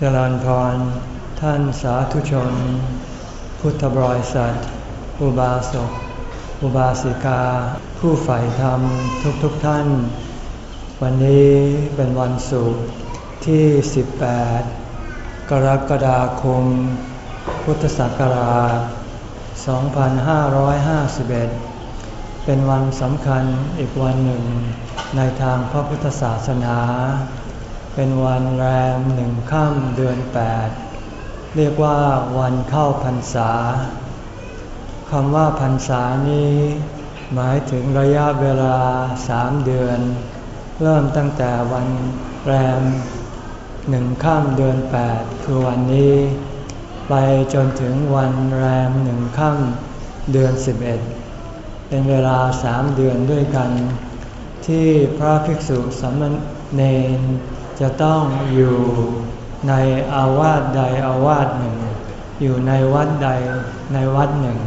เจริญพร ท่านสาธุชน พุทธบริษัท อุบาสก อุบาสิกา ผู้ใฝ่ธรรมทุกๆทท่าน วันนี้เป็นวันศุกร์ที่ 18 กรกฎาคม พุทธศักราช 2551 เป็นวันสำคัญอีกวันหนึ่งในทางพระพุทธศาสนา เป็นวันแรมหนึ่งค่ำเดือนแปดเรียกว่าวันเข้าพรรษาคำว่าพรรษานี้ หมายถึงระยะเวลาสามเดือน เริ่มตั้งแต่วันแรมหนึ่งค่ำเดือนแปดคือวันนี้ ไปจนถึงวันแรมหนึ่งค่ำเดือนสิบเอ็ดเป็นเวลาสามเดือนด้วยกัน ที่พระภิกษุสามเณร จะต้องอยู่ในอาวาสใดอาวาสหนึ่ง อยู่ในวัดใดในวัดหนึ่ง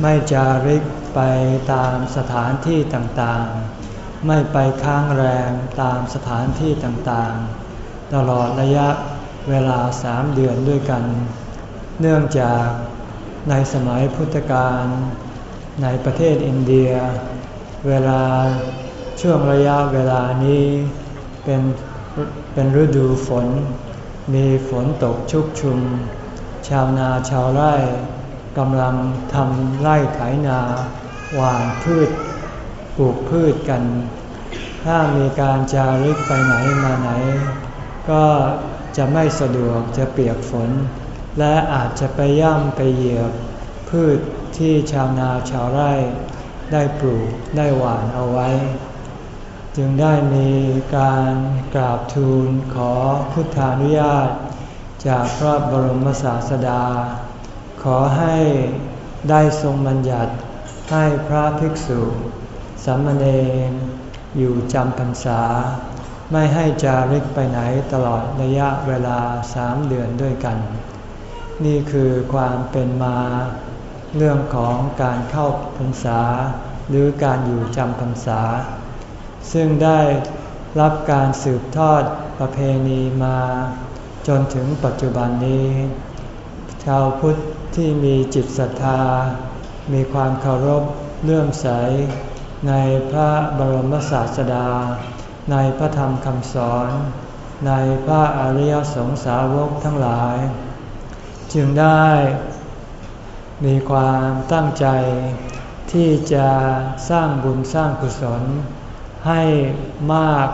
ไม่จาริกไปตามสถานที่ต่างๆ ไม่ไปค้างแรมตามสถานที่ต่างๆ ตลอดระยะเวลาสามเดือนด้วยกัน เนื่องจากในสมัยพุทธกาลในประเทศอินเดีย เวลาช่วงระยะเวลานี้เป็น เป็นฤดูฝน มีฝนตกชุกชุม ชาวนาชาวไร่กำลังทำไร่ไถนาหว่านพืชปลูกพืชกัน ถ้ามีการจาริกไปไหนมาไหน ก็จะไม่สะดวกจะเปียกฝน และอาจจะไปย่ำไปเหยียบ พืชที่ชาวนาชาวไร่ได้ปลูกได้หว่านเอาไว้ จึงได้มีการกราบทูลขอพุทธานุญาต จากพระบรมศาสดา ขอให้ได้ทรงบัญญัติให้พระภิกษุสามเณรอยู่จำพรรษา ไม่ให้จาริกไปไหนตลอดระยะเวลาสามเดือนด้วยกัน นี่คือความเป็นมาเรื่องของการเข้าพรรษา หรือการอยู่จำพรรษา ซึ่งได้รับการสืบทอดประเพณีมาจนถึงปัจจุบันนี้ ชาวพุทธที่มีจิตศรัทธา มีความเคารพเลื่อมใส ในพระบรมศาสดา ในพระธรรมคำสอน ในพระอริยสงสาวกทั้งหลาย จึงได้มีความตั้งใจที่จะสร้างบุญสร้างกุศล ให้มาก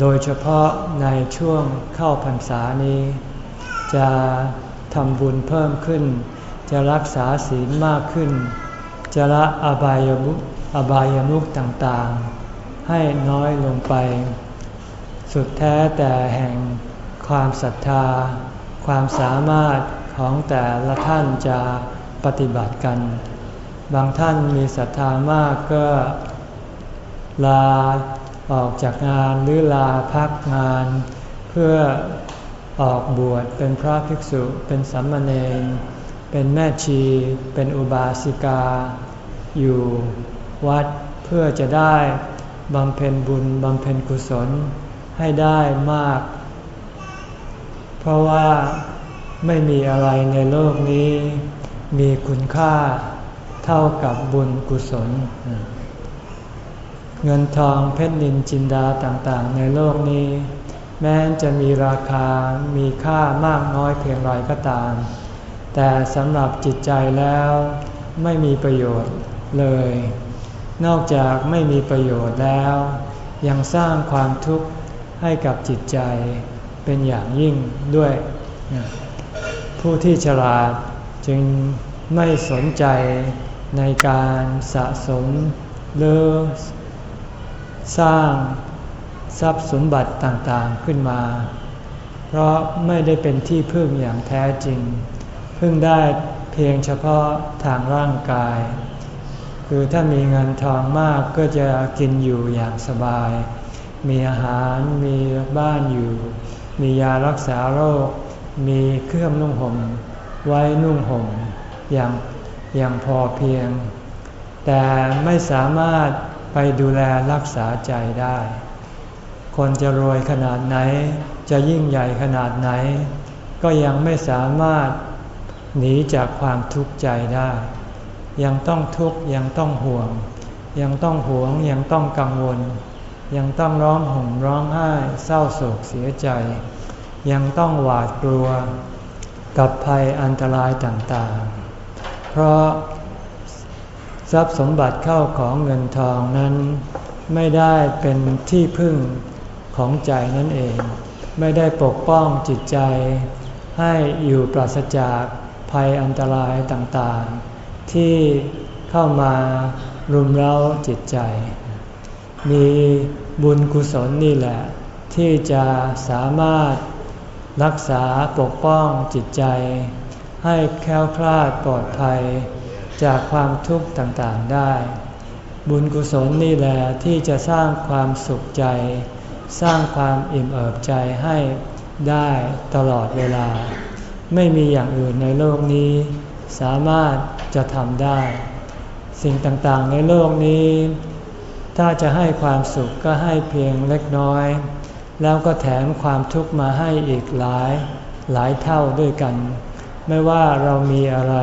โดยเฉพาะในช่วงเข้าพรรษานี้ จะทำบุญเพิ่มขึ้น จะรักษาศีลมากขึ้น จะละอบายมุอบายมุกต่างๆ ให้น้อยลงไป สุดแท้แต่แห่งความศรัทธา ความสามารถของแต่ละท่านจะปฏิบัติกัน บางท่านมีศรัทธามากก็ ลาออกจากงานหรือลาพักงาน เพื่อออกบวชเป็นพระภิกษุเป็นสัมมาเนรเป็นแม่ชี เป็นอุบาสิกา อยู่วัดเพื่อจะได้บำเพ็ญบุญบำเพ็ญกุศลให้ได้มาก เพราะว่าไม่มีอะไรในโลกนี้ มีคุณค่าเท่ากับบุญกุศล เงินทองเพชรนินจินดาต่างๆ ในโลกนี้ แม้จะมีราคามีค่ามากน้อยเพียงไรก็ตาม แต่สำหรับจิตใจแล้วไม่มีประโยชน์เลย นอกจากไม่มีประโยชน์แล้ว ยังสร้างความทุกข์ให้กับจิตใจเป็นอย่างยิ่งด้วย ผู้ที่ฉลาดจึงไม่สนใจในการสะสมหรือ สร้างทรัพย์สมบัติต่างๆขึ้นมา เพราะไม่ได้เป็นที่พึ่งอย่างแท้จริง พึ่งได้เพียงเฉพาะทางร่างกาย คือถ้ามีเงินทองมากก็จะกินอยู่อย่างสบาย มีอาหารมีบ้านอยู่ มียารักษาโรค มีเครื่องนุ่งห่มไว้นุ่งห่มอย่างอย่างพอเพียง แต่ไม่สามารถ ไปดูแลรักษาใจได้ คนจะรวยขนาดไหน จะยิ่งใหญ่ขนาดไหน ก็ยังไม่สามารถหนีจากความทุกข์ใจได้ ยังต้องทุกข์ยังต้องห่วง ยังต้องหวงยังต้องกังวล ยังต้องร้องห่มร้องไห้เศร้าโศกเสียใจ ยังต้องหวาดกลัว กับภัยอันตรายต่างๆ เพราะ ทรัพย์สมบัติเข้าของเงินทองนั้น ไม่ได้เป็นที่พึ่งของใจนั่นเอง ไม่ได้ปกป้องจิตใจ ให้อยู่ปราศจากภัยอันตรายต่างๆ ที่เข้ามารุมเร้าจิตใจ มีบุญกุศลนี่แหละ ที่จะสามารถรักษาปกป้องจิตใจ ให้แค้วคลาดปลอดภัย จากความทุกข์ต่างๆได้ บุญกุศลนี่แหละที่จะสร้างความสุขใจ สร้างความอิ่มเอิบใจให้ได้ตลอดเวลา ไม่มีอย่างอื่นในโลกนี้ สามารถจะทำได้ สิ่งต่างๆในโลกนี้ ถ้าจะให้ความสุขก็ให้เพียงเล็กน้อย แล้วก็แถมความทุกข์มาให้อีกหลายหลายเท่าด้วยกัน ไม่ว่าเรามีอะไร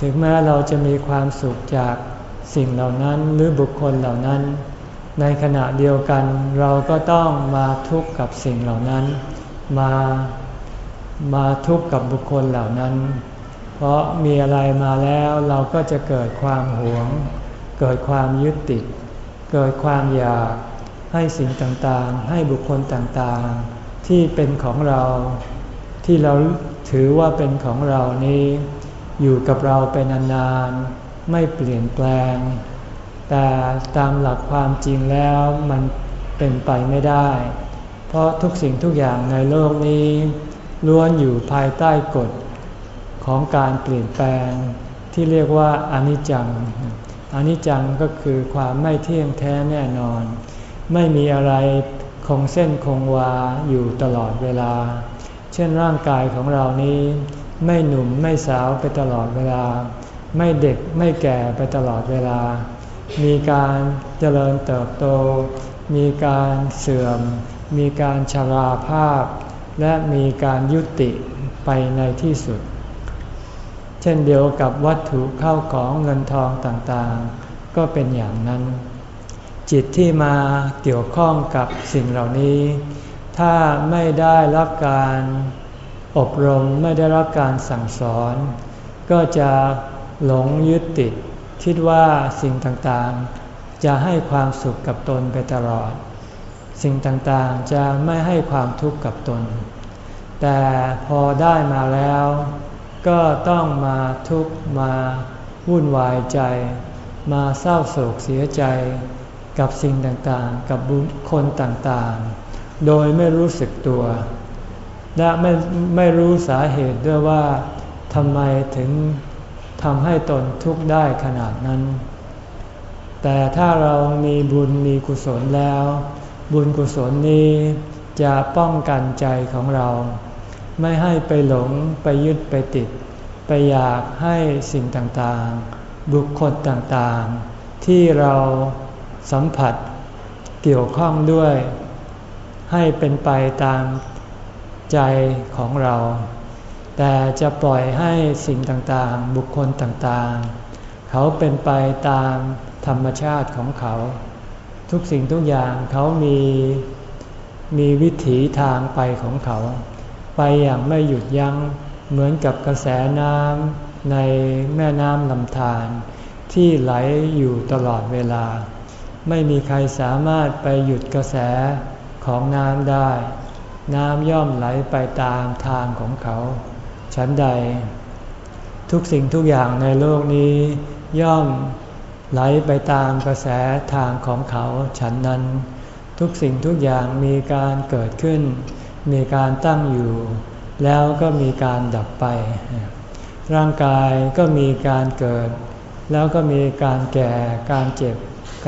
ถึงแม้เราจะมีความสุขจากสิ่งเหล่านั้นหรือบุคคลเหล่านั้น ในขณะเดียวกันเราก็ต้องมาทุกข์กับสิ่งเหล่านั้น มามาทุกข์กับบุคคลเหล่านั้น เพราะมีอะไรมาแล้วเราก็จะเกิดความหวง เกิดความยึดติด เกิดความอยากให้สิ่งต่างๆ ให้บุคคลต่างๆ ที่เป็นของเรา ที่เราถือว่าเป็นของเรานี้ อยู่กับเราไปนานๆ ไม่เปลี่ยนแปลง แต่ตามหลักความจริงแล้วมันเป็นไปไม่ได้ เพราะทุกสิ่งทุกอย่างในโลกนี้ล้วนอยู่ภายใต้กฎของการเปลี่ยนแปลงที่เรียกว่าอนิจจัง อนิจจังก็คือความไม่เที่ยงแท้แน่นอน ไม่มีอะไรคงเส้นคงวาอยู่ตลอดเวลา เช่นร่างกายของเรานี้ ไม่หนุ่มไม่สาวไปตลอดเวลา ไม่เด็กไม่แก่ไปตลอดเวลา มีการเจริญเติบโต มีการเสื่อม มีการชราภาพ และมีการยุติไปในที่สุด เช่นเดียวกับวัตถุเข้าของเงินทองต่างๆ ก็เป็นอย่างนั้น จิตที่มาเกี่ยวข้องกับสิ่งเหล่านี้ ถ้าไม่ได้รับการ อบรมไม่ได้รับการสั่งสอน ก็จะหลงยึดติด คิดว่าสิ่งต่างๆ จะให้ความสุขกับตนไปตลอด สิ่งต่างๆจะไม่ให้ความทุกข์กับตน แต่พอได้มาแล้ว ก็ต้องมาทุกข์มาวุ่นวายใจ มาเศร้าโศกเสียใจ กับสิ่งต่างๆ กับบุคคลต่างๆ โดยไม่รู้สึกตัว และไม่ไม่รู้สาเหตุด้วยว่าทำไมถึงทำให้ตนทุกข์ได้ขนาดนั้น แต่ถ้าเรามีบุญมีกุศลแล้ว บุญกุศลนี้จะป้องกันใจของเรา ไม่ให้ไปหลงไปยึดไปติด ไปอยากให้สิ่งต่างๆ บุคคลต่างๆ ที่เราสัมผัสเกี่ยวข้องด้วย ให้เป็นไปตาม ใจของเรา แต่จะปล่อยให้สิ่งต่างๆ บุคคลต่างๆ เขาเป็นไปตามธรรมชาติของเขา ทุกสิ่งทุกอย่างเขามีมีวิถีทางไปของเขา ไปอย่างไม่หยุดยัง้งเหมือนกับกระแสน้ำในแม่น้ำลำธารที่ไหลอยู่ตลอดเวลา ไม่มีใครสามารถไปหยุดกระแสของน้ำได้ น้ำย่อมไหลไปตามทางของเขา ฉันใด ทุกสิ่งทุกอย่างในโลกนี้ ย่อมไหลไปตามกระแสทางของเขาฉันนั้น ทุกสิ่งทุกอย่างมีการเกิดขึ้น มีการตั้งอยู่ แล้วก็มีการดับไป ร่างกายก็มีการเกิด แล้วก็มีการแก่ การเจ็บ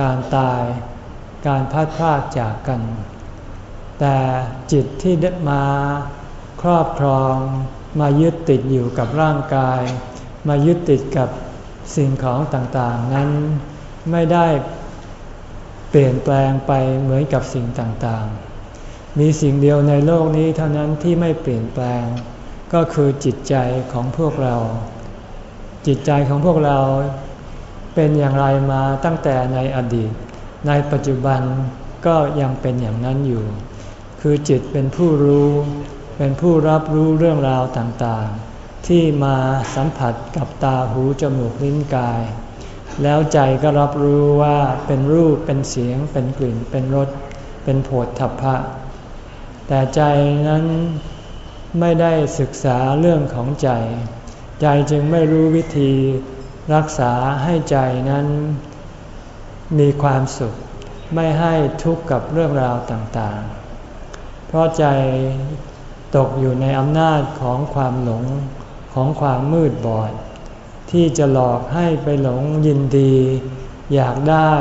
การตาย การพัดพลาดจากกัน แต่จิตที่ได้มาครอบครองมายึดติดอยู่กับร่างกาย มายึดติดกับสิ่งของต่างๆ นั้นไม่ได้เปลี่ยนแปลงไปเหมือนกับสิ่งต่างๆ มีสิ่งเดียวในโลกนี้เท่านั้นที่ไม่เปลี่ยนแปลง ก็คือจิตใจของพวกเรา จิตใจของพวกเราเป็นอย่างไรมาตั้งแต่ในอดีต ในปัจจุบันก็ยังเป็นอย่างนั้นอยู่ คือจิตเป็นผู้รู้ เป็นผู้รับรู้เรื่องราวต่างๆ ที่มาสัมผัสกับตาหูจมูกลิ้นกาย แล้วใจก็รับรู้ว่าเป็นรูปเป็นเสียง เป็นกลิ่น เป็นรส เป็นโผฏฐัพพะ แต่ใจนั้นไม่ได้ศึกษาเรื่องของใจ ใจจึงไม่รู้วิธีรักษาให้ใจนั้นมีความสุข ไม่ให้ทุกข์กับเรื่องราวต่างๆ เพราะใจตกอยู่ในอำนาจของความหลงของความมืดบอด ที่จะหลอกให้ไปหลงยินดี อยากได้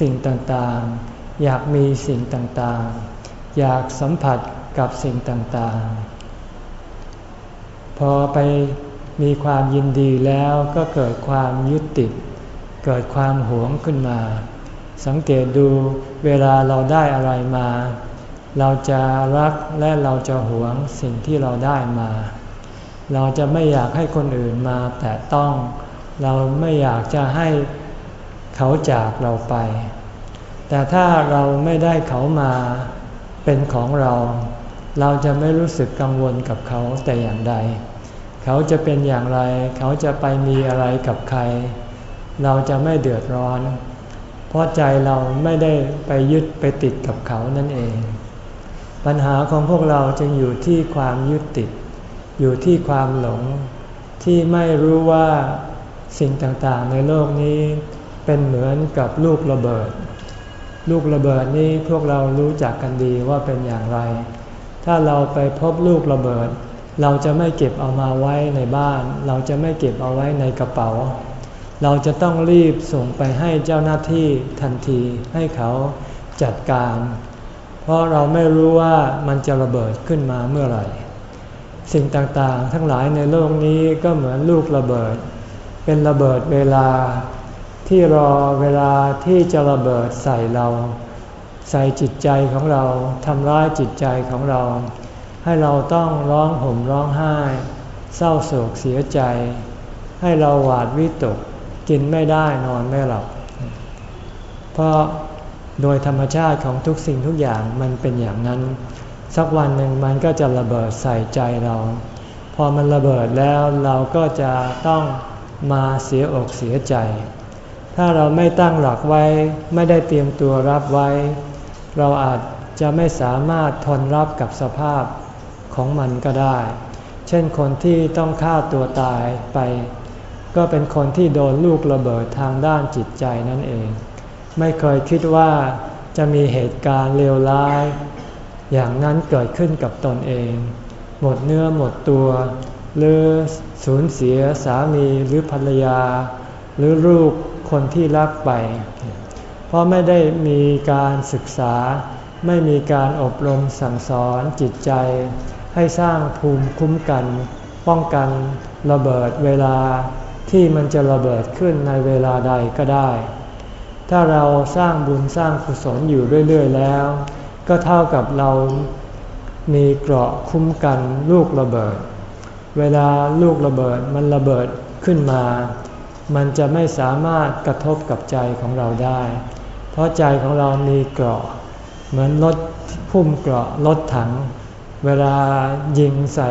สิ่งต่างๆ อยากมีสิ่งต่างๆ อยากสัมผัสกับสิ่งต่างๆ พอไปมีความยินดีแล้วก็เกิดความยึดติด เกิดความหวงขึ้นมา สังเกตดูเวลาเราได้อะไรมา เราจะรักและเราจะหวงสิ่งที่เราได้มา เราจะไม่อยากให้คนอื่นมาแต่ต้อง เราไม่อยากจะให้เขาจากเราไป แต่ถ้าเราไม่ได้เขามาเป็นของเรา เราจะไม่รู้สึกกังวลกับเขาแต่อย่างใด เขาจะเป็นอย่างไร เขาจะไปมีอะไรกับใคร เราจะไม่เดือดร้อน เพราะใจเราไม่ได้ไปยึดไปติดกับเขานั่นเอง ปัญหาของพวกเราจึงอยู่ที่ความยึดติด อยู่ที่ความหลง ที่ไม่รู้ว่าสิ่งต่างๆ ในโลกนี้ เป็นเหมือนกับลูกระเบิด ลูกระเบิดนี้พวกเรารู้จักกันดีว่าเป็นอย่างไร ถ้าเราไปพบลูกระเบิด เราจะไม่เก็บเอามาไว้ในบ้าน เราจะไม่เก็บเอาไว้ในกระเป๋า เราจะต้องรีบส่งไปให้เจ้าหน้าที่ทันทีให้เขาจัดการ เพราะเราไม่รู้ว่ามันจะระเบิดขึ้นมาเมื่อไหร่ สิ่งต่างๆ ทั้งหลายในโลกนี้ก็เหมือนลูกระเบิด เป็นระเบิดเวลาที่รอเวลาที่จะระเบิดใส่เรา ใส่จิตใจของเราทำร้ายจิตใจของเรา ให้เราต้องร้องห่มร้องไห้ เศร้าโศกเสียใจ ให้เราหวาดวิตกกินไม่ได้นอนไม่หลับเพราะ โดยธรรมชาติของทุกสิ่งทุกอย่างมันเป็นอย่างนั้น สักวันหนึ่งมันก็จะระเบิดใส่ใจเรา พอมันระเบิดแล้วเราก็จะต้องมาเสียอกเสียใจ ถ้าเราไม่ตั้งหลักไว้ไม่ได้เตรียมตัวรับไว้ เราอาจจะไม่สามารถทนรับกับสภาพของมันก็ได้ เช่นคนที่ต้องฆ่าตัวตายไป ก็เป็นคนที่โดนลูกระเบิดทางด้านจิตใจนั่นเอง ไม่เคยคิดว่าจะมีเหตุการณ์เลวร้าย อย่างนั้นเกิดขึ้นกับตนเอง หมดเนื้อหมดตัว หรือสูญเสียสามีหรือภรรยา หรือลูกคนที่รักไป เพราะไม่ได้มีการศึกษา ไม่มีการอบรมสั่งสอนจิตใจ ให้สร้างภูมิคุ้มกัน ป้องกันระเบิดเวลาที่มันจะระเบิดขึ้นในเวลาใดก็ได้ ถ้าเราสร้างบุญสร้างกุศลอยู่เรื่อยๆแล้ว ก็เท่ากับเรามีเกราะคุ้มกันลูกระเบิด เวลาลูกระเบิดมันระเบิดขึ้นมา มันจะไม่สามารถกระทบกับใจของเราได้ เพราะใจของเรามีเกราะ เหมือนรถพุ่มเกราะรถถัง เวลายิงใส่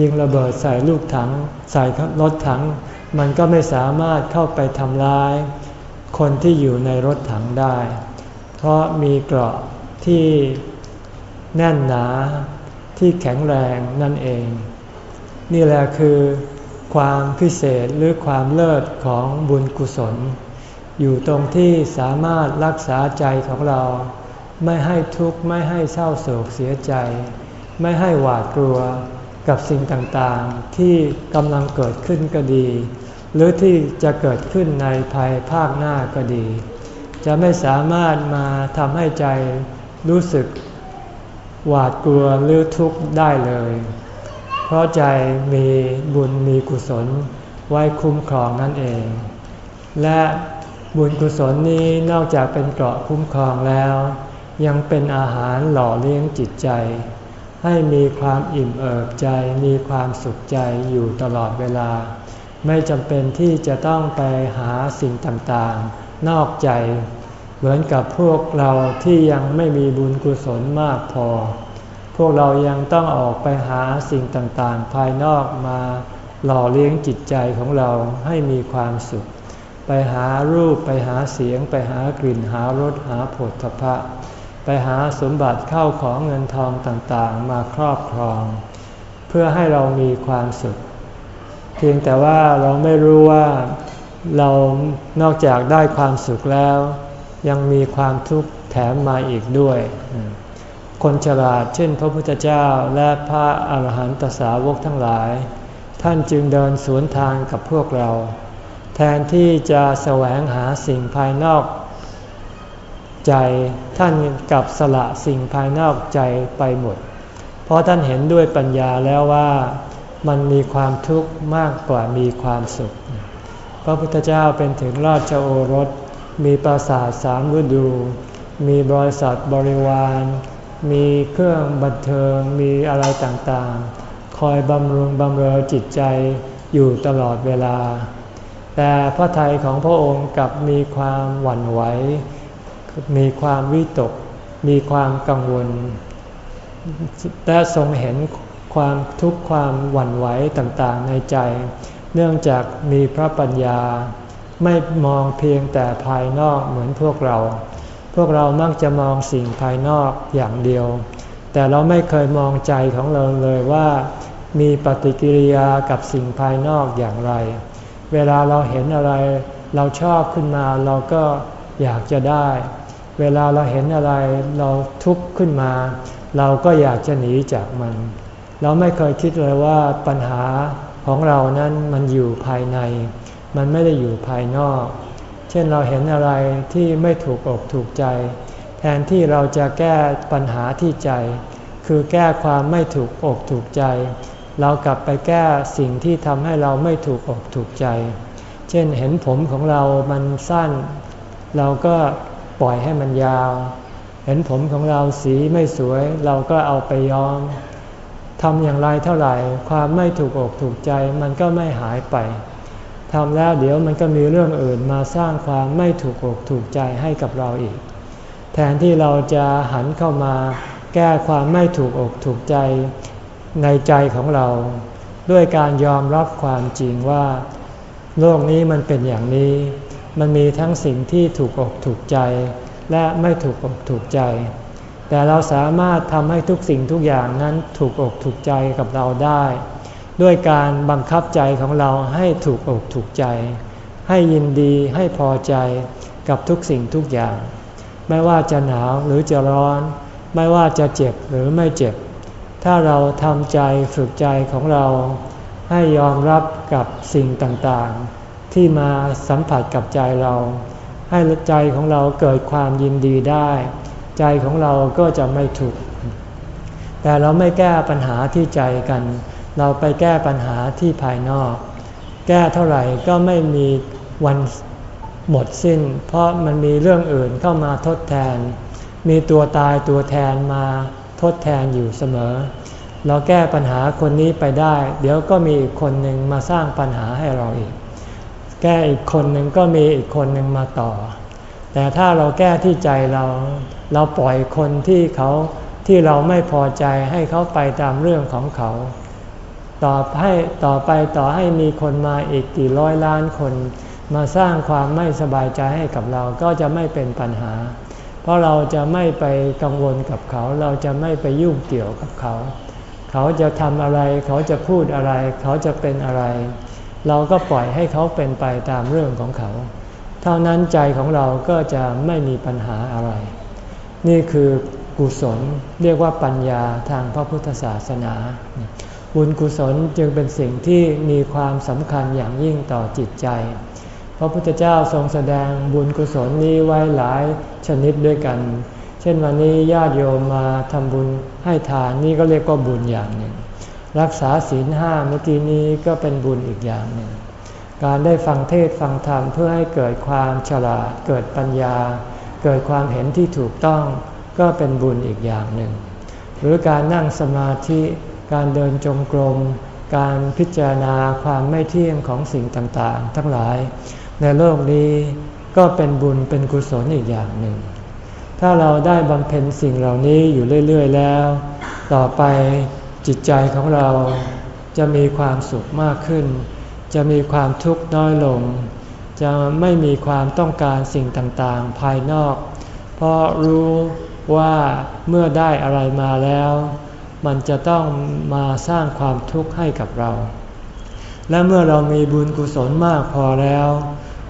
ยิงระเบิดใส่ลูกถัง ใส่รถถัง มันก็ไม่สามารถเข้าไปทำร้าย คนที่อยู่ในรถถังได้ เพราะมีเกราะที่แน่นหนาที่แข็งแรงนั่นเอง นี่แหละคือความพิเศษหรือความเลิศของบุญกุศล อยู่ตรงที่สามารถรักษาใจของเรา ไม่ให้ทุกข์ไม่ให้เศร้าโศกเสียใจ ไม่ให้หวาดกลัวกับสิ่งต่างๆ ที่กำลังเกิดขึ้นก็ดี หรือที่จะเกิดขึ้นในภายภาคหน้าก็ดี จะไม่สามารถมาทำให้ใจรู้สึกหวาดกลัวหรือทุกข์ได้เลย เพราะใจมีบุญมีกุศลไว้คุ้มครองนั่นเอง และบุญกุศลนี้นอกจากเป็นเกราะคุ้มครองแล้ว ยังเป็นอาหารหล่อเลี้ยงจิตใจ ให้มีความอิ่มเอิบใจมีความสุขใจอยู่ตลอดเวลา ไม่จำเป็นที่จะต้องไปหาสิ่งต่างๆ นอกใจ เหมือนกับพวกเราที่ยังไม่มีบุญกุศลมากพอ พวกเรายังต้องออกไปหาสิ่งต่างๆ ภายนอกมาหล่อเลี้ยงจิตใจของเราให้มีความสุข ไปหารูปไปหาเสียง ไปหากลิ่นหารสหาผลทพะ ไปหาสมบัติเข้าของเงินทองต่างๆ มาครอบครอง เพื่อให้เรามีความสุข พียงแต่ว่าเราไม่รู้ว่าเรานอกจากได้ความสุขแล้ว ยังมีความทุกข์แถมมาอีกด้วย คนฉลาดเช่นพระพุทธเจ้าและพระอาหารหันตสาวกทั้งหลาย ท่านจึงเดินสวนทางกับพวกเรา แทนที่จะแสวงหาสิ่งภายนอกใจท่านกับสละสิ่งภายนอกใจไปหมด เพราะท่านเห็นด้วยปัญญาแล้วว่า มันมีความทุกข์มากกว่ามีความสุข พระพุทธเจ้าเป็นถึงราชโอรส มีปราสาทสามฤดู มีบริษัทบริวาร มีเครื่องบันเทิง มีอะไรต่างๆ คอยบำรุงบำเรอจิตใจอยู่ตลอดเวลา แต่พระทัยของพระองค์กลับมีความหวั่นไหว มีความวิตก มีความกังวลและทรงเห็น ความทุกข์ความหวั่นไหวต่างๆ ในใจ เนื่องจากมีพระปัญญา ไม่มองเพียงแต่ภายนอกเหมือนพวกเรา พวกเรามักจะมองสิ่งภายนอกอย่างเดียว แต่เราไม่เคยมองใจของเราเลยว่า มีปฏิกิริยากับสิ่งภายนอกอย่างไร เวลาเราเห็นอะไร เราชอบขึ้นมาเราก็อยากจะได้ เวลาเราเห็นอะไรเราทุกข์ขึ้นมา เราก็อยากจะหนีจากมัน เราไม่เคยคิดเลยว่าปัญหาของเรานั้นมันอยู่ภายใน มันไม่ได้อยู่ภายนอก เช่นเราเห็นอะไรที่ไม่ถูกอกถูกใจ แทนที่เราจะแก้ปัญหาที่ใจ คือแก้ความไม่ถูกอกถูกใจ เรากลับไปแก้สิ่งที่ทำให้เราไม่ถูกอกถูกใจ เช่นเห็นผมของเรามันสั้น เราก็ปล่อยให้มันยาว เห็นผมของเราสีไม่สวย เราก็เอาไปย้อม ทำอย่างไรเท่าไหร่ ความไม่ถูกอกถูกใจมันก็ไม่หายไปทำแล้วเดี๋ยวมันก็มีเรื่องอื่นมาสร้างความไม่ถูกอกถูกใจให้กับเราอีก แทนที่เราจะหันเข้ามาแก้ความไม่ถูกอกถูกใจในใจของเรา ด้วยการยอมรับความจริงว่า โลกนี้มันเป็นอย่างนี้ มันมีทั้งสิ่งที่ถูกอกถูกใจ และไม่ถูกอกถูกใจ แต่เราสามารถทำให้ทุกสิ่งทุกอย่างนั้นถูกอกถูกใจกับเราได้ ด้วยการบังคับใจของเราให้ถูกอกถูกใจ ให้ยินดีให้พอใจกับทุกสิ่งทุกอย่าง ไม่ว่าจะหนาวหรือจะร้อน ไม่ว่าจะเจ็บหรือไม่เจ็บ ถ้าเราทำใจฝึกใจของเรา ให้ยอมรับกับสิ่งต่างๆ ที่มาสัมผัสกับใจเรา ให้ใจของเราเกิดความยินดีได้ ใจของเราก็จะไม่ถูกแต่เราไม่แก้ปัญหาที่ใจกัน เราไปแก้ปัญหาที่ภายนอก แก้เท่าไหร่ก็ไม่มีวันหมดสิ้น เพราะมันมีเรื่องอื่นเข้ามาทดแทน มีตัวตายตัวแทนมาทดแทนอยู่เสมอ เราแก้ปัญหาคนนี้ไปได้ เดี๋ยวก็มีอีกคนหนึ่งมาสร้างปัญหาให้เราอีก แก้อีกคนหนึ่งก็มีอีกคนหนึ่งมาต่อ แต่ถ้าเราแก้ที่ใจเราเราปล่อยคนที่เขาที่เราไม่พอใจให้เขาไปตามเรื่องของเขา ต่อให้ต่อไปต่อให้มีคนมาอีกกี่ร้อยล้านคน มาสร้างความไม่สบายใจให้กับเราก็จะไม่เป็นปัญหา เพราะเราจะไม่ไปกังวลกับเขา เราจะไม่ไปยุ่งเกี่ยวกับเขา เขาจะทำอะไร เขาจะพูดอะไร เขาจะเป็นอะไร เราก็ปล่อยให้เขาเป็นไปตามเรื่องของเขา เท่านั้นใจของเราก็จะไม่มีปัญหาอะไร นี่คือกุศลเรียกว่าปัญญาทางพระพุทธศาสนา บุญกุศลจึงเป็นสิ่งที่มีความสำคัญอย่างยิ่งต่อจิตใจ พระพุทธเจ้าทรงแสดงบุญกุศลนี้ไว้หลายชนิดด้วยกัน เช่นวันนี้ญาติโยมมาทำบุญให้ทานนี่ก็เรียกว่าบุญอย่างหนึ่ง รักษาศีลห้าเมื่อกี้นี้ก็เป็นบุญอีกอย่างหนึ่ง การได้ฟังเทศฟังธรรมเพื่อให้เกิดความฉลาด เกิดปัญญา เกิดความเห็นที่ถูกต้อง ก็เป็นบุญอีกอย่างหนึ่ง หรือการนั่งสมาธิ การเดินจงกรม การพิจารณาความไม่เที่ยงของสิ่งต่างๆ ทั้งหลาย ในโลกนี้ก็เป็นบุญเป็นกุศลอีกอย่างหนึ่ง ถ้าเราได้บำเพ็ญสิ่งเหล่านี้อยู่เรื่อย ๆ แล้ว ต่อไปจิตใจของเราจะมีความสุขมากขึ้น จะมีความทุกข์น้อยลง จะไม่มีความต้องการสิ่งต่างๆ ภายนอก เพราะรู้ว่าเมื่อได้อะไรมาแล้ว มันจะต้องมาสร้างความทุกข์ให้กับเรา และเมื่อเรามีบุญกุศลมากพอแล้ว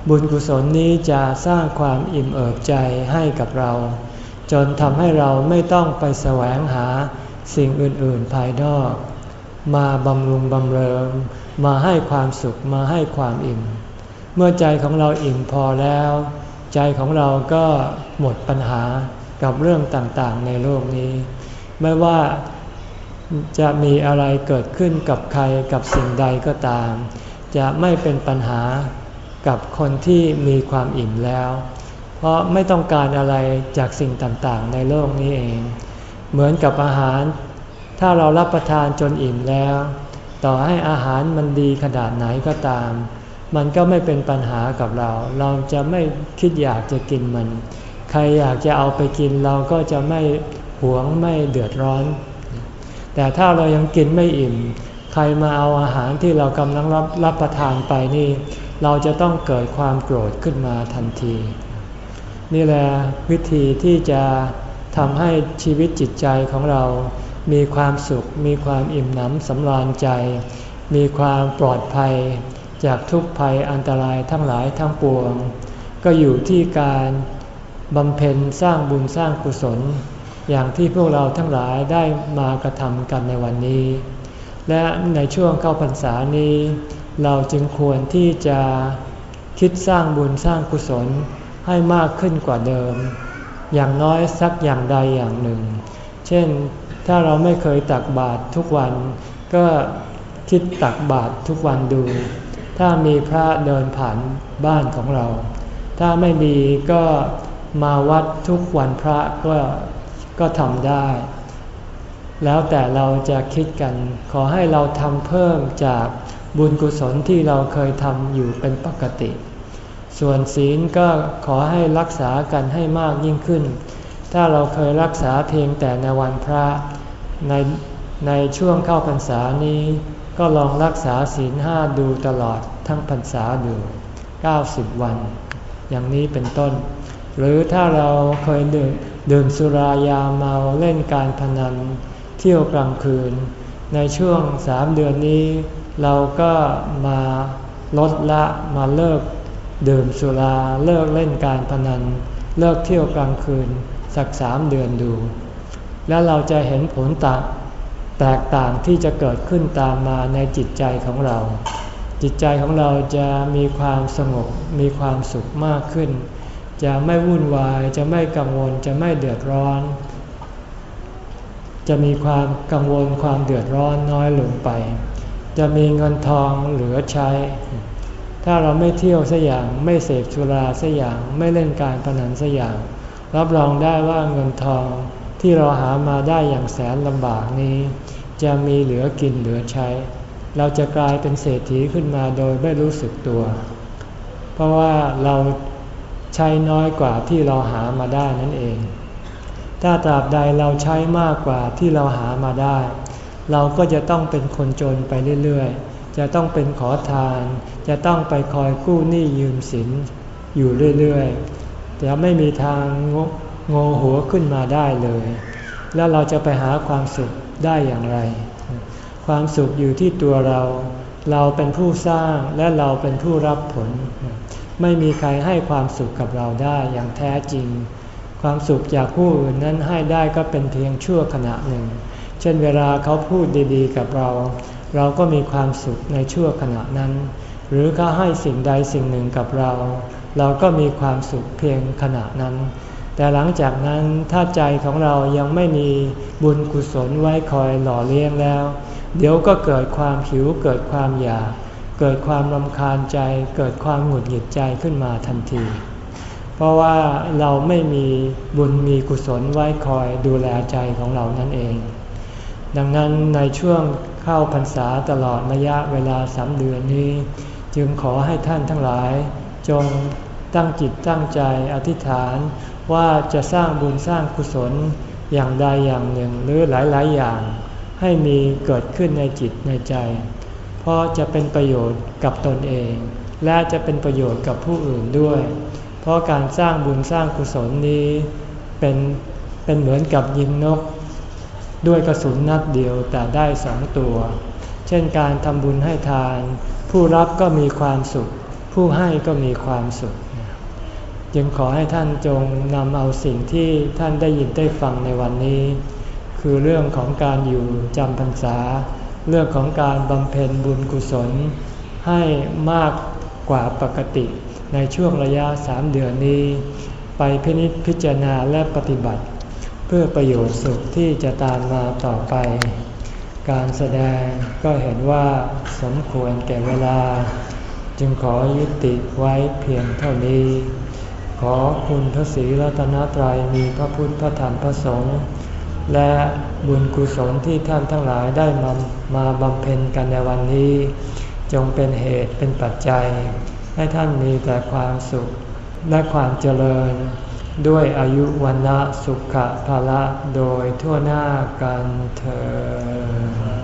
บุญกุศลนี้จะสร้างความอิ่มเอิบใจให้กับเรา จนทำให้เราไม่ต้องไปแสวงหาสิ่งอื่นๆภายนอก มาบำรุงบำเรอมาให้ความสุขมาให้ความอิ่ม เมื่อใจของเราอิ่มพอแล้ว ใจของเราก็หมดปัญหากับเรื่องต่างๆ ในโลกนี้ ไม่ว่าจะมีอะไรเกิดขึ้นกับใครกับสิ่งใดก็ตาม จะไม่เป็นปัญหากับคนที่มีความอิ่มแล้ว เพราะไม่ต้องการอะไรจากสิ่งต่างๆ ในโลกนี้เอง เหมือนกับอาหาร ถ้าเรารับประทานจนอิ่มแล้ว ต่อให้อาหารมันดีขนาดไหนก็ตาม มันก็ไม่เป็นปัญหากับเรา เราจะไม่คิดอยากจะกินมัน ใครอยากจะเอาไปกินเราก็จะไม่หวงไม่เดือดร้อน แต่ถ้าเรายังกินไม่อิ่ม ใครมาเอาอาหารที่เรากำลังรับรับประทานไปนี่ เราจะต้องเกิดความโกรธขึ้นมาทันที นี่แหละวิธีที่จะทำให้ชีวิตจิตใจของเรา มีความสุข มีความอิ่มหนำสำราญใจ มีความปลอดภัย จากทุกภัยอันตรายทั้งหลายทั้งปวง ก็อยู่ที่การบำเพ็ญสร้างบุญสร้างกุศล อย่างที่พวกเราทั้งหลายได้มากระทำกันในวันนี้ และในช่วงเข้าพรรษานี้ เราจึงควรที่จะคิดสร้างบุญสร้างกุศลให้มากขึ้นกว่าเดิม อย่างน้อยสักอย่างใดอย่างหนึ่ง เช่น ถ้าเราไม่เคยตักบาตรทุกวัน ก็คิดตักบาตรทุกวันดู ถ้ามีพระเดินผ่านบ้านของเรา ถ้าไม่มีก็มาวัดทุกวันพระก็ก็ทำได้ แล้วแต่เราจะคิดกัน ขอให้เราทำเพิ่มจากบุญกุศลที่เราเคยทำอยู่เป็นปกติ ส่วนศีลก็ขอให้รักษากันให้มากยิ่งขึ้น ถ้าเราเคยรักษาเพียงแต่ในวันพระในในช่วงเข้าพรรษานี้ ก็ลองรักษาศีลห้าดูตลอดทั้งพรรษาดู 90 วัน อย่างนี้เป็นต้น หรือถ้าเราเคยดื่มดื่มสุรายาเมาเล่นการพนัน เที่ยวกลางคืน ในช่วงสามเดือนนี้ เราก็มาลดละมาเลิก ดื่มสุราเลิกเล่นการพนัน เลิกเที่ยวกลางคืน สักสามเดือนดู แล้วเราจะเห็นผลตแตกต่างที่จะเกิดขึ้นตามมาในจิตใจของเรา จิตใจของเราจะมีความสงบมีความสุขมากขึ้น จะไม่วุ่นวายจะไม่กังวลจะไม่เดือดร้อน จะมีความกังวลความเดือดร้อนน้อยลงไป จะมีเงินทองเหลือใช้ ถ้าเราไม่เที่ยวสัอย่างไม่เสพชุราสัอย่างไม่เล่นการพนันสัอย่าง รับรองได้ว่าเงินทองที่เราหามาได้อย่างแสนลำบากนี้ จะมีเหลือกินเหลือใช้ เราจะกลายเป็นเศรษฐีขึ้นมาโดยไม่รู้สึกตัว เพราะว่าเราใช้น้อยกว่าที่เราหามาได้นั่นเอง ถ้าตราบใดเราใช้มากกว่าที่เราหามาได้ เราก็จะต้องเป็นคนจนไปเรื่อยๆ จะต้องเป็นขอทาน จะต้องไปคอยกู้หนี้ยืมสินอยู่เรื่อยๆ จะไม่มีทางงงหัวขึ้นมาได้เลย แล้วเราจะไปหาความสุขได้อย่างไร ความสุขอยู่ที่ตัวเรา เราเป็นผู้สร้างและเราเป็นผู้รับผล ไม่มีใครให้ความสุขกับเราได้อย่างแท้จริง ความสุขจากผู้อื่นนั้นให้ได้ก็เป็นเพียงชั่วขณะหนึ่ง เช่นเวลาเขาพูดดีๆ กับเรา เราก็มีความสุขในชั่วขณะนั้น หรือเขาให้สิ่งใดสิ่งหนึ่งกับเรา เราก็มีความสุขเพียงขณะนั้น แต่หลังจากนั้นถ้าใจของเรายังไม่มีบุญกุศลไว้คอยหล่อเลี้ยงแล้ว เดี๋ยวก็เกิดความหิวเกิดความอยาก เกิดความรำคาญใจ เกิดความหงุดหงิดใจขึ้นมาทันที เพราะว่าเราไม่มีบุญมีกุศลไว้คอยดูแลใจของเรานั่นเอง ดังนั้นในช่วงเข้าพรรษาตลอดระยะเวลาสามเดือนนี้ จึงขอให้ท่านทั้งหลาย จงตั้งจิตตั้งใจอธิษฐานว่าจะสร้างบุญสร้างกุศลอย่างใดอย่างหนึ่งหรือหลาย ๆ อย่าง ให้มีเกิดขึ้นในจิตในใจ เพราะจะเป็นประโยชน์กับตนเอง และจะเป็นประโยชน์กับผู้อื่นด้วย เพราะการสร้างบุญสร้างกุศลนี้ เป็นเป็นเหมือนกับยิงนก ด้วยกระสุนนัดเดียวแต่ได้สองตัว เช่นการทำบุญให้ทาน ผู้รับก็มีความสุข ผู้ให้ก็มีความสุข จึงขอให้ท่านจงนำเอาสิ่งที่ท่านได้ยินได้ฟังในวันนี้ คือเรื่องของการอยู่จำพรรษา เรื่องของการบำเพ็ญบุญกุศล ให้มากกว่าปกติในช่วงระยะสามเดือนนี้ ไปพินิจพิจารณาและปฏิบัติ เพื่อประโยชน์สุขที่จะตามมาต่อไป การแสดงก็เห็นว่าสมควรแก่เวลา จึงขอยุติไว้เพียงเท่านี้ ขอคุณพระศรีรัตนตรัยมีพระพุทธพระธรรมพระสงฆ์และบุญกุศลที่ท่านทั้งหลายได้มามาบำเพ็ญกันในวันนี้ จงเป็นเหตุเป็นปัจจัย ให้ท่านมีแต่ความสุขและความเจริญ ด้วยอายุวันะสุขภาละโดยทั่วหน้ากันเธอ